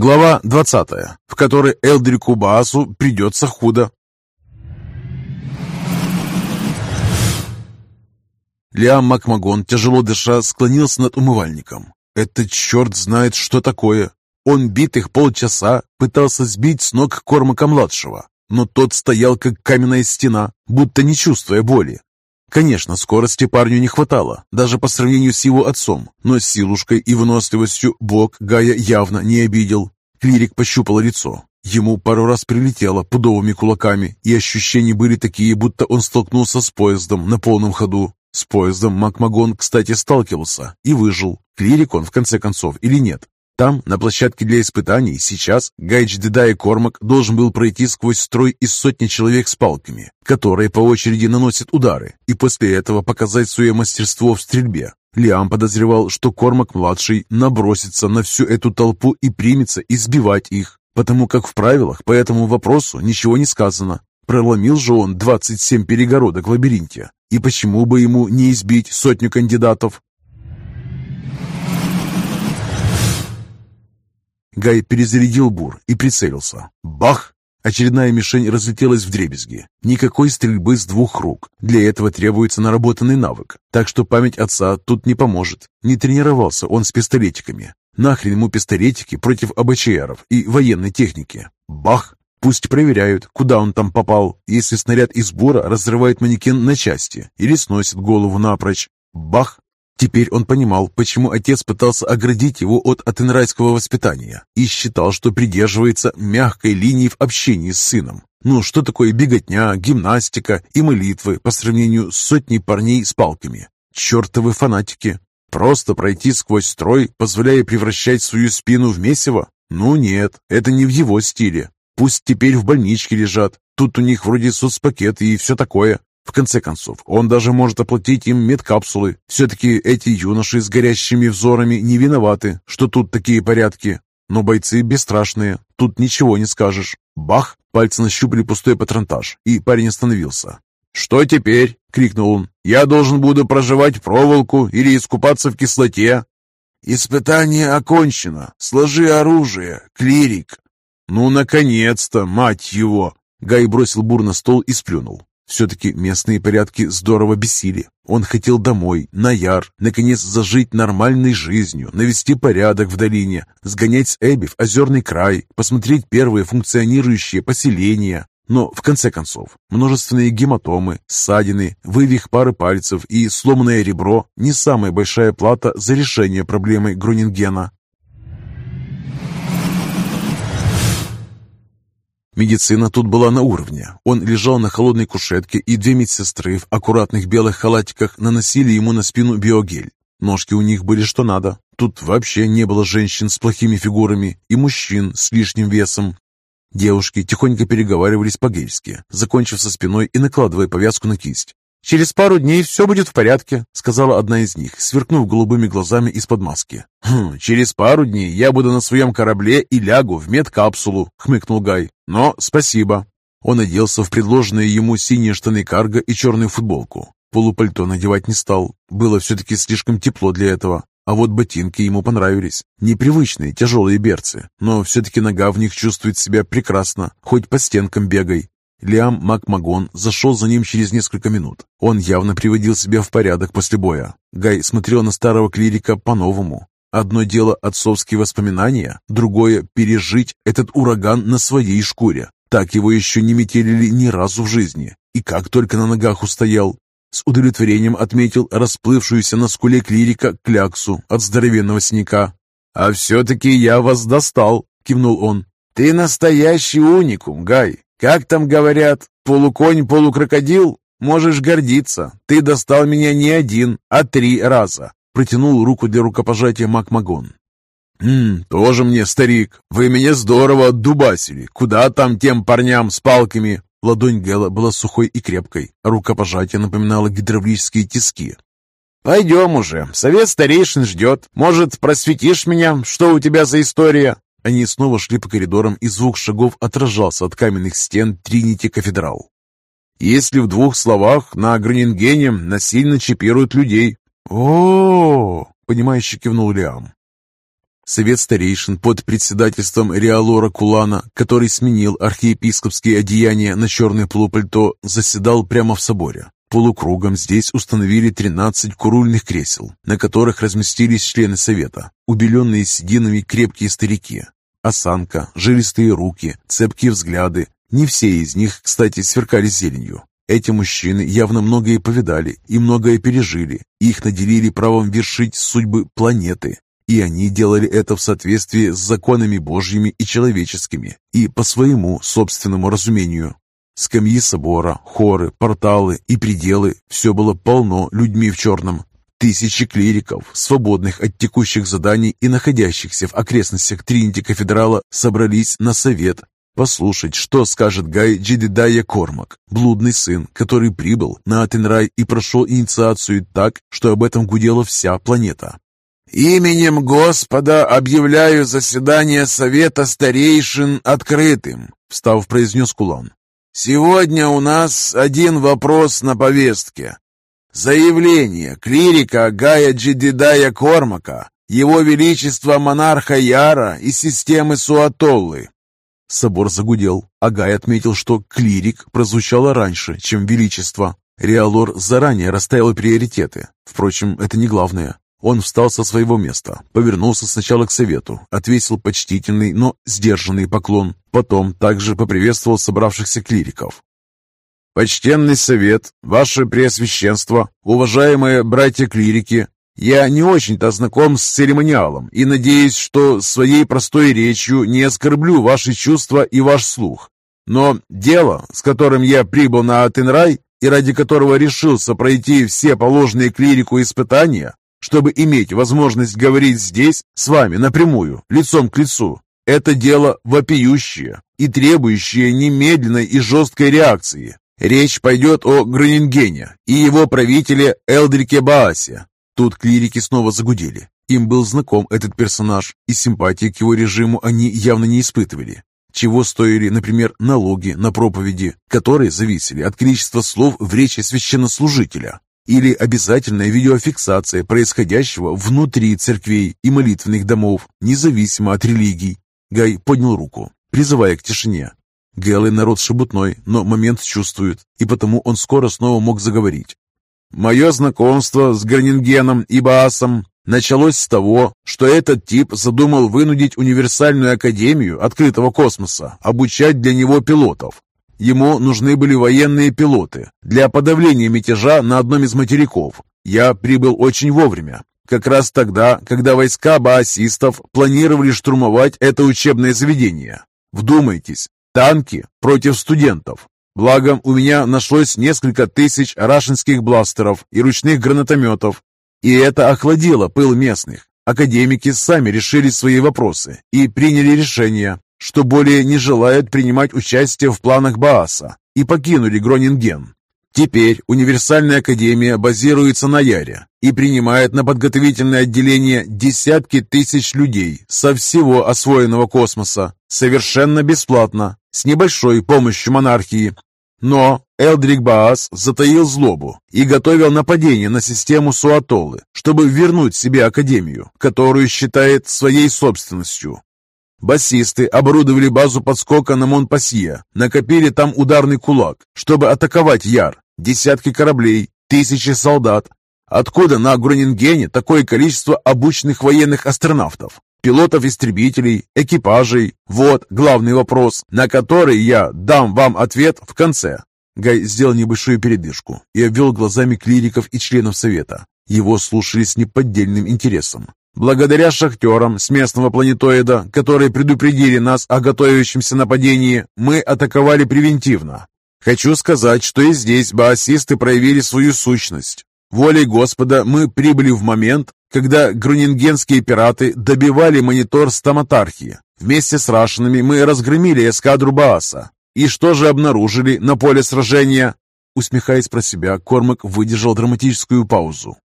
Глава 20, в которой Элдрику Баасу придется худо. Лиам Макмагон, тяжело дыша, склонился над умывальником. Этот черт знает, что такое. Он битых полчаса пытался сбить с ног Кормака-младшего, но тот стоял, как каменная стена, будто не чувствуя боли. Конечно, скорости парню не хватало, даже по сравнению с его отцом, но силушкой и выносливостью Бог Гая явно не обидел. Клирик пощупал лицо. Ему пару раз прилетело пудовыми кулаками, и ощущения были такие, будто он столкнулся с поездом на полном ходу. С поездом Макмагон, кстати, сталкивался и выжил. Клирик он, в конце концов, или нет? Там, на площадке для испытаний, сейчас Гайдж Дедай Кормак должен был пройти сквозь строй из сотни человек с палками, которые по очереди наносят удары, и после этого показать свое мастерство в стрельбе. Лиам подозревал, что Кормак-младший набросится на всю эту толпу и примется избивать их, потому как в правилах по этому вопросу ничего не сказано. Проломил же он 27 перегородок в лабиринте, и почему бы ему не избить сотню кандидатов? Гай перезарядил бур и прицелился. Бах! Очередная мишень разлетелась в дребезги. Никакой стрельбы с двух рук. Для этого требуется наработанный навык. Так что память отца тут не поможет. Не тренировался он с пистолетиками. Нахрен ему пистолетики против АБЧРов и военной техники. Бах! Пусть проверяют, куда он там попал, если снаряд из бура разрывает манекен на части или сносит голову напрочь. Бах! Теперь он понимал, почему отец пытался оградить его от атенрайского воспитания и считал, что придерживается мягкой линии в общении с сыном. Ну, что такое беготня, гимнастика и молитвы по сравнению с сотней парней с палками? Чертовы фанатики! Просто пройти сквозь строй, позволяя превращать свою спину в месиво? Ну нет, это не в его стиле. Пусть теперь в больничке лежат. Тут у них вроде соцпакеты и все такое. В конце концов, он даже может оплатить им медкапсулы. Все-таки эти юноши с горящими взорами не виноваты, что тут такие порядки. Но бойцы бесстрашные, тут ничего не скажешь. Бах! Пальцы нащупали пустой патронтаж, и парень остановился. «Что теперь?» — крикнул он. «Я должен буду проживать проволоку или искупаться в кислоте?» «Испытание окончено. Сложи оружие, клирик». «Ну, наконец-то, мать его!» Гай бросил бур на стол и сплюнул. Все-таки местные порядки здорово бесили. Он хотел домой, на яр, наконец зажить нормальной жизнью, навести порядок в долине, сгонять с Эбби в озерный край, посмотреть первые функционирующие поселения. Но, в конце концов, множественные гематомы, ссадины, вывих пары пальцев и сломанное ребро – не самая большая плата за решение проблемы Грунингена. Медицина тут была на уровне. Он лежал на холодной кушетке, и две медсестры в аккуратных белых халатиках наносили ему на спину биогель. Ножки у них были что надо. Тут вообще не было женщин с плохими фигурами и мужчин с лишним весом. Девушки тихонько переговаривались по-гельски, закончив со спиной и накладывая повязку на кисть. «Через пару дней все будет в порядке», — сказала одна из них, сверкнув голубыми глазами из-под маски. «Хм, «Через пару дней я буду на своем корабле и лягу в медкапсулу», — хмыкнул Гай. «Но спасибо». Он оделся в предложенные ему синие штаны карго и черную футболку. Полупальто надевать не стал. Было все-таки слишком тепло для этого. А вот ботинки ему понравились. Непривычные, тяжелые берцы, но все-таки нога в них чувствует себя прекрасно, хоть по стенкам бегай. Лиам Макмагон зашел за ним через несколько минут. Он явно приводил себя в порядок после боя. Гай смотрел на старого клирика по-новому. Одно дело отцовские воспоминания, другое – пережить этот ураган на своей шкуре. Так его еще не метелили ни разу в жизни. И как только на ногах устоял. С удовлетворением отметил расплывшуюся на скуле клирика кляксу от здоровенного синяка. «А все-таки я вас достал!» – кивнул он. «Ты настоящий уникум, Гай. Как там говорят, полуконь-полукрокодил? Можешь гордиться. Ты достал меня не один, а три раза. Протянул руку для рукопожатия Макмагон. «Ммм, тоже мне, старик. Вы меня здорово отдубасили. Куда там тем парням с палками?» Ладонь Гэла была сухой и крепкой, рукопожатие напоминало гидравлические тиски. «Пойдем уже. Совет старейшин ждет. Может, просветишь меня, что у тебя за история?» Они снова шли по коридорам, и звук шагов отражался от каменных стен Тринити Кафедрал. Если в двух словах, на Гронингене насильно чипируют людей. о, -о, -о, -о понимающе кивнул Лиам. Совет старейшин под председательством Реалора Кулана, который сменил архиепископские одеяния на черное полупальто, заседал прямо в соборе. Полукругом здесь установили 13 курульных кресел, на которых разместились члены совета, убеленные сединами крепкие старики. Осанка, жилистые руки, цепкие взгляды. Не все из них, кстати, сверкали зеленью. Эти мужчины явно многое повидали и многое пережили. Их наделили правом вершить судьбы планеты. И они делали это в соответствии с законами Божьими и человеческими, и по своему собственному разумению. Скамьи собора, хоры, порталы и пределы – все было полно людьми в черном. Тысячи клириков, свободных от текущих заданий и находящихся в окрестностях Тринити-кафедрала, собрались на совет послушать, что скажет Гай Джедидая Кормак, блудный сын, который прибыл на Атенрай и прошел инициацию так, что об этом гудела вся планета. «Именем Господа объявляю заседание Совета Старейшин открытым», — встав, произнес Кулан. Сегодня у нас один вопрос на повестке. Заявление клирика Гая Джидидая Кормака, его величество монарха Яра и системы Суатоллы. Собор загудел, а Гай отметил, что клирик прозвучало раньше, чем величество. Реалор заранее расставил приоритеты. Впрочем, это не главное. Он встал со своего места, повернулся сначала к совету, отвесил почтительный, но сдержанный поклон, потом также поприветствовал собравшихся клириков. «Почтенный совет, ваше преосвященство, уважаемые братья-клирики, я не очень-то знаком с церемониалом и надеюсь, что своей простой речью не оскорблю ваши чувства и ваш слух. Но дело, с которым я прибыл на Атенрай и ради которого решился пройти все положенные клирику испытания, чтобы иметь возможность говорить здесь с вами напрямую, лицом к лицу. Это дело вопиющее и требующее немедленной и жесткой реакции. Речь пойдет о Гронингене и его правителе Элдрике Баасе. Тут клирики снова загудели. Им был знаком этот персонаж, и симпатии к его режиму они явно не испытывали. Чего стоили, например, налоги на проповеди, которые зависели от количества слов в речи священнослужителя или обязательная видеофиксация происходящего внутри церквей и молитвенных домов, независимо от религий. Гай поднял руку, призывая к тишине. Гэллы народ шебутной, но момент чувствует, и потому он скоро снова мог заговорить. «Мое знакомство с Гранингеном и Баасом началось с того, что этот тип задумал вынудить универсальную академию открытого космоса обучать для него пилотов, Ему нужны были военные пилоты для подавления мятежа на одном из материков. Я прибыл очень вовремя, как раз тогда, когда войска баасистов планировали штурмовать это учебное заведение. Вдумайтесь, танки против студентов. Благо, у меня нашлось несколько тысяч рашинских бластеров и ручных гранатометов, и это охладило пыл местных. Академики сами решили свои вопросы и приняли решение что более не желают принимать участие в планах Бааса и покинули Гронинген. Теперь Универсальная Академия базируется на Яре и принимает на подготовительное отделение десятки тысяч людей со всего освоенного космоса совершенно бесплатно, с небольшой помощью монархии. Но Элдрик Баас затаил злобу и готовил нападение на систему Суатолы, чтобы вернуть себе Академию, которую считает своей собственностью. Басисты оборудовали базу подскока на Монпасье, накопили там ударный кулак, чтобы атаковать Яр. Десятки кораблей, тысячи солдат. Откуда на Гронингене такое количество обученных военных астронавтов? Пилотов-истребителей, экипажей? Вот главный вопрос, на который я дам вам ответ в конце. Гай сделал небольшую передышку и обвел глазами клириков и членов совета. Его слушали с неподдельным интересом. Благодаря шахтерам с местного планетоида, которые предупредили нас о готовящемся нападении, мы атаковали превентивно. Хочу сказать, что и здесь баасисты проявили свою сущность. Волей Господа мы прибыли в момент, когда грунингенские пираты добивали монитор стоматархии. Вместе с рашинами мы разгромили эскадру Бааса. И что же обнаружили на поле сражения? Усмехаясь про себя, Кормак выдержал драматическую паузу.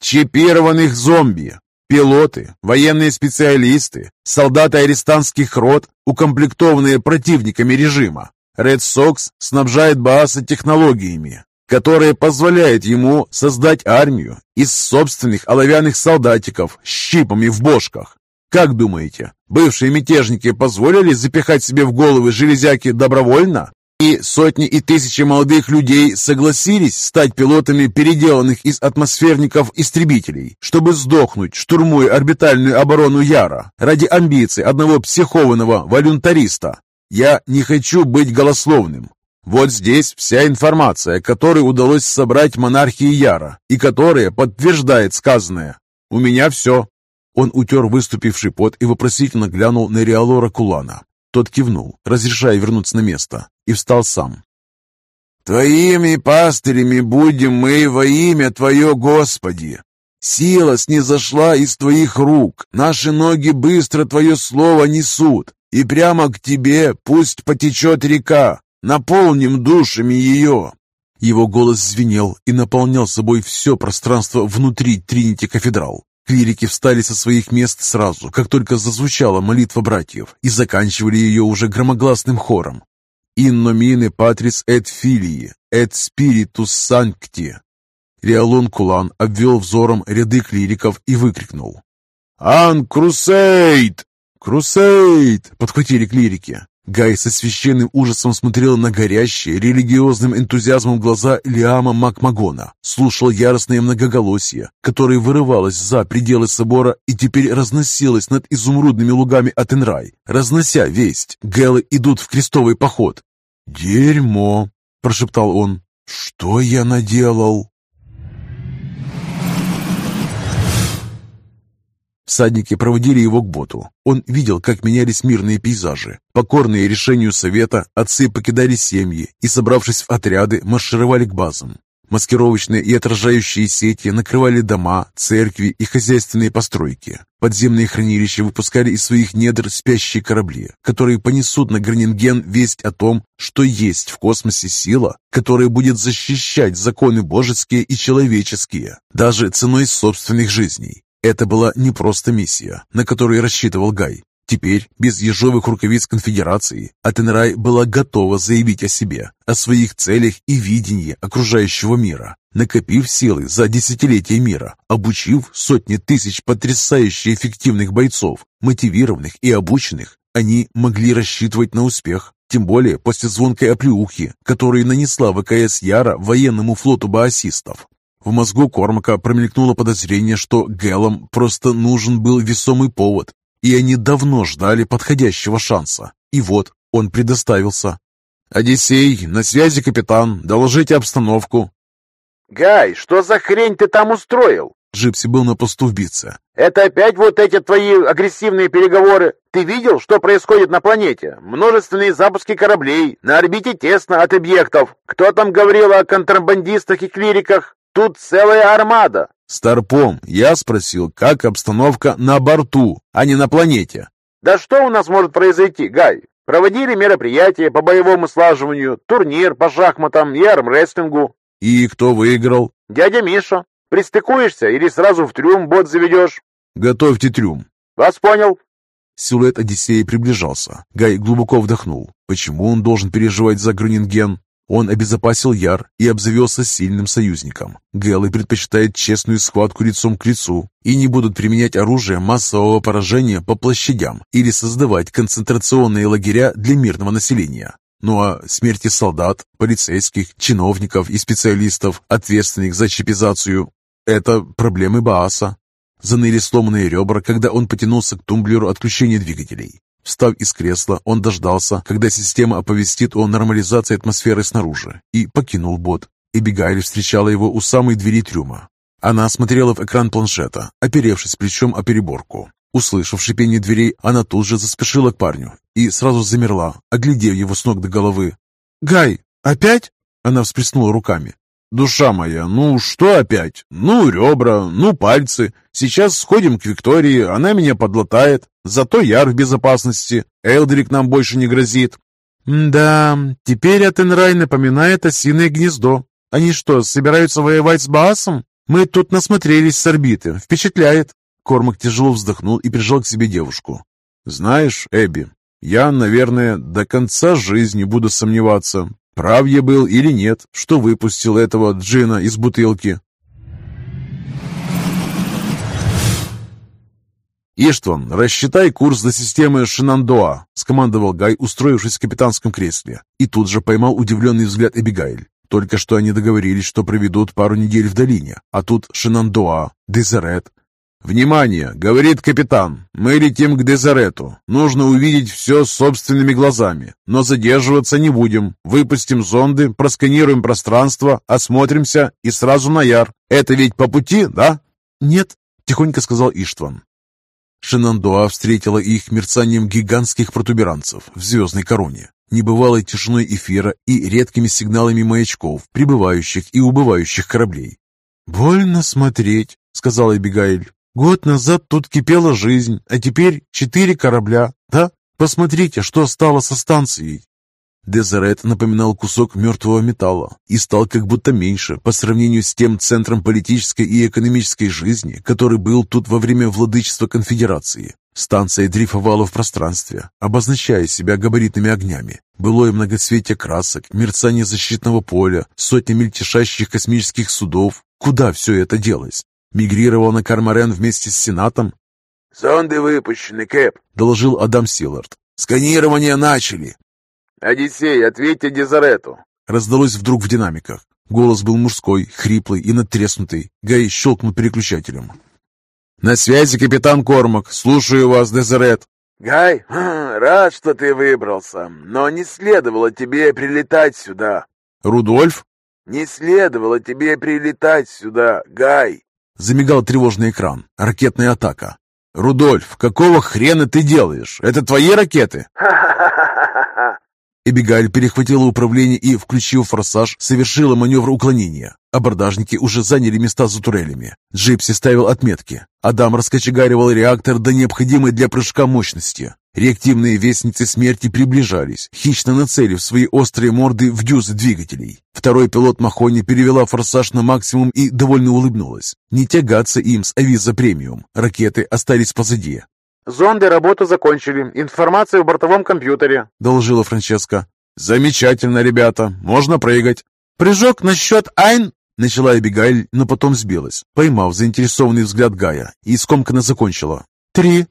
Чипированных зомби, Пилоты, военные специалисты, солдаты арестантских рот, укомплектованные противниками режима. Red Sox снабжает Бааса технологиями, которые позволяют ему создать армию из собственных оловянных солдатиков с щипами в бошках. Как думаете, бывшие мятежники позволили запихать себе в головы железяки добровольно? И сотни и тысячи молодых людей согласились стать пилотами переделанных из атмосферников истребителей, чтобы сдохнуть, штурмуя орбитальную оборону Яра, ради амбиций одного психованного волюнтариста. Я не хочу быть голословным. Вот здесь вся информация, которую удалось собрать монархии Яра, и которая подтверждает сказанное. У меня все. Он утер выступивший пот и вопросительно глянул на Риалора Кулана. Тот кивнул, разрешая вернуться на место, и встал сам. «Твоими пастырями будем мы во имя Твое, Господи! Сила снизошла из Твоих рук, наши ноги быстро Твое слово несут, и прямо к Тебе пусть потечет река, наполним душами ее!» Его голос звенел и наполнял собой все пространство внутри Тринити Кафедрал. Клирики встали со своих мест сразу, как только зазвучала молитва братьев, и заканчивали ее уже громогласным хором. «Инно мине патрис эт филии, эт спиритус санкти». Риалон Кулан обвел взором ряды клириков и выкрикнул. «Ан Крусейд!» «Крусейд!» — подхватили клирики. Гай со священным ужасом смотрел на горящие религиозным энтузиазмом глаза Лиама Макмагона, слушал яростное многоголосие, которое вырывалось за пределы собора и теперь разносилось над изумрудными лугами Атенрай, разнося весть. Гелы идут в крестовый поход. «Дерьмо!» – прошептал он. «Что я наделал?» Всадники проводили его к боту. Он видел, как менялись мирные пейзажи. Покорные решению совета, отцы покидали семьи и, собравшись в отряды, маршировали к базам. Маскировочные и отражающие сети накрывали дома, церкви и хозяйственные постройки. Подземные хранилища выпускали из своих недр спящие корабли, которые понесут на Гранинген весть о том, что есть в космосе сила, которая будет защищать законы божеские и человеческие, даже ценой собственных жизней. Это была не просто миссия, на которую рассчитывал Гай. Теперь, без ежовых рукавиц конфедерации, Атенрай была готова заявить о себе, о своих целях и видении окружающего мира, накопив силы за десятилетия мира, обучив сотни тысяч потрясающе эффективных бойцов, мотивированных и обученных, они могли рассчитывать на успех, тем более после звонкой оплеухи, которую нанесла ВКС Яра военному флоту баасистов. В мозгу Кормака промелькнуло подозрение, что Гэлам просто нужен был весомый повод, и они давно ждали подходящего шанса. И вот он предоставился. «Одиссей, на связи капитан, доложите обстановку». «Гай, что за хрень ты там устроил?» Джипси был на посту в битце. «Это опять вот эти твои агрессивные переговоры? Ты видел, что происходит на планете? Множественные запуски кораблей, на орбите тесно от объектов. Кто там говорил о контрабандистах и клириках? Тут целая армада!» «Старпом, я спросил, как обстановка на борту, а не на планете?» «Да что у нас может произойти, Гай? Проводили мероприятия по боевому слаживанию, турнир по шахматам и армрестлингу». «И кто выиграл?» «Дядя Миша. Пристыкуешься или сразу в трюм бот заведешь?» «Готовьте трюм». «Вас понял». Силуэт Одиссея приближался. Гай глубоко вдохнул. Почему он должен переживать за Грюнинген? Он обезопасил Яр и обзавелся сильным союзником. Гэллы предпочитают честную схватку лицом к лицу и не будут применять оружие массового поражения по площадям или создавать концентрационные лагеря для мирного населения. Ну а смерти солдат, полицейских, чиновников и специалистов, ответственных за чипизацию, это проблемы Бааса. Заныли сломанные ребра, когда он потянулся к тумблеру отключения двигателей. Встав из кресла, он дождался, когда система оповестит о нормализации атмосферы снаружи, и покинул бот. Эбигайль встречала его у самой двери трюма. Она смотрела в экран планшета, оперевшись плечом о переборку. Услышав шипение дверей, она тут же заспешила к парню и сразу замерла, оглядев его с ног до головы. «Гай, опять?» Она всплеснула руками. «Душа моя, ну что опять? Ну, ребра, ну, пальцы. Сейчас сходим к Виктории, она меня подлатает. Зато Яр в безопасности. Элдрик нам больше не грозит». «Да, теперь Атенрай напоминает осиное гнездо. Они что, собираются воевать с Баасом? Мы тут насмотрелись с орбиты. Впечатляет». Кормак тяжело вздохнул и прижал к себе девушку. «Знаешь, Эбби, я, наверное, до конца жизни буду сомневаться, Прав я был или нет, что выпустил этого джина из бутылки. «Иштван, рассчитай курс до системы Шинандоа», — скомандовал Гай, устроившись в капитанском кресле, и тут же поймал удивленный взгляд Эбигайль. Только что они договорились, что проведут пару недель в долине, а тут Шинандоа, Дезерет. «Внимание!» — говорит капитан. «Мы летим к Дезерету. Нужно увидеть все собственными глазами, но задерживаться не будем. Выпустим зонды, просканируем пространство, осмотримся и сразу на Яр. Это ведь по пути, да?» «Нет», — тихонько сказал Иштван. Шинандоа встретила их мерцанием гигантских протуберанцев в звездной короне, небывалой тишиной эфира и редкими сигналами маячков, прибывающих и убывающих кораблей. «Больно смотреть», — сказала Эбигайль. «Год назад тут кипела жизнь, а теперь четыре корабля, да? Посмотрите, что стало со станцией». Дезерет напоминал кусок мертвого металла и стал как будто меньше по сравнению с тем центром политической и экономической жизни, который был тут во время владычества конфедерации. Станция дрейфовала в пространстве, обозначая себя габаритными огнями. Былое многоцветие красок, мерцание защитного поля, сотни мельтешащих космических судов. Куда все это делось? Мигрировал на Кармарен вместе с Сенатом? «Зонды выпущены, Кэп», — доложил Адам Силлард. «Сканирование начали». «Одиссей, ответьте Дезерету!» Раздалось вдруг в динамиках. Голос был мужской, хриплый и надтреснутый. Гай щелкнул переключателем. «На связи капитан Кормак. Слушаю вас, Дезерет». «Гай, рад, что ты выбрался, но не следовало тебе прилетать сюда». «Рудольф?» «Не следовало тебе прилетать сюда, Гай». Замигал тревожный экран. Ракетная атака. «Рудольф, какого хрена ты делаешь? Это твои ракеты?» Эбигаль перехватила управление и, включив форсаж, совершила маневр уклонения. Абордажники уже заняли места за турелями. Джипси ставил отметки. Адам раскочегаривал реактор до необходимой для прыжка мощности. Реактивные вестницы смерти приближались, хищно нацелив свои острые морды в дюзы двигателей. Второй пилот Махони перевела форсаж на максимум и довольно улыбнулась. Не тягаться им с Авиза Премиум. Ракеты остались позади. «Зонды работу закончили. Информация в бортовом компьютере», — доложила Франческа. «Замечательно, ребята. Можно прыгать». «Прыжок на счет Айн?» — начала Эбигайль, но потом сбилась, поймав заинтересованный взгляд Гая и скомканно закончила. «Три,